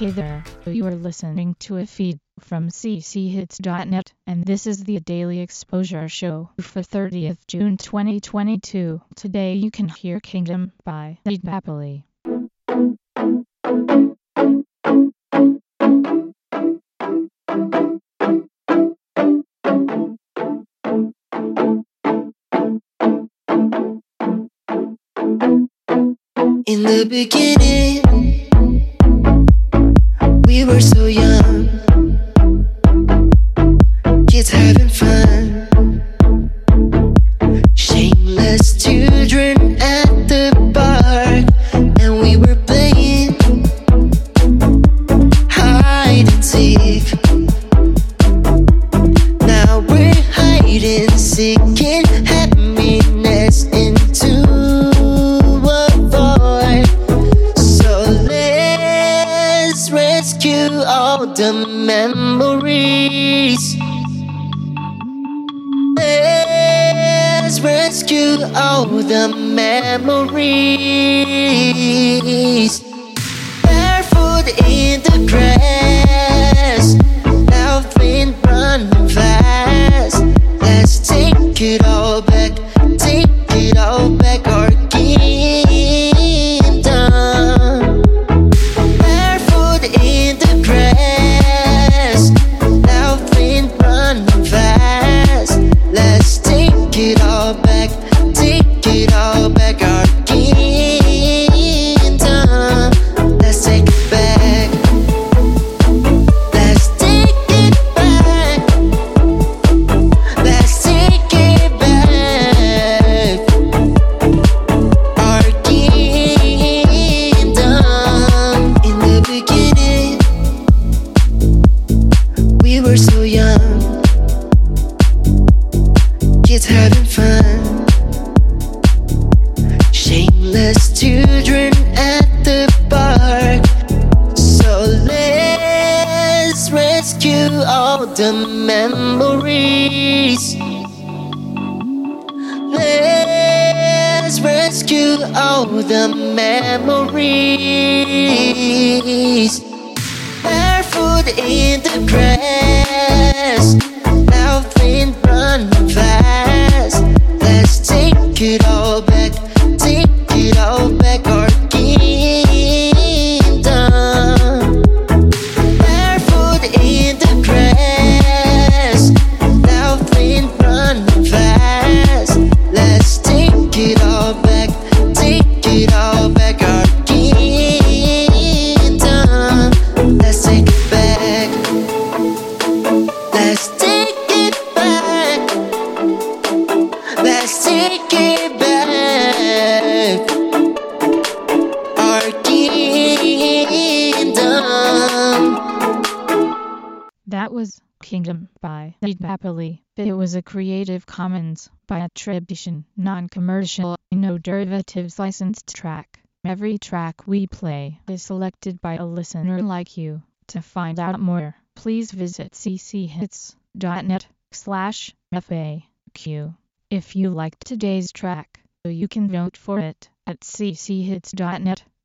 Hey there, you are listening to a feed from cchits.net, and this is the Daily Exposure Show for 30th June 2022. Today you can hear Kingdom by Ed Happily. In the beginning, were so young, the memories. Let's rescue all the memories. Barefoot in the grass, Barefoot in the park. So let's rescue all the memory's Let's rescue all the memory's Fair for the grass, That was Kingdom by Happily. It was a Creative Commons by attribution, non-commercial, no derivatives licensed track. Every track we play is selected by a listener like you. To find out more, please visit cchits.net slash FAQ. If you liked today's track, you can vote for it at cchits.net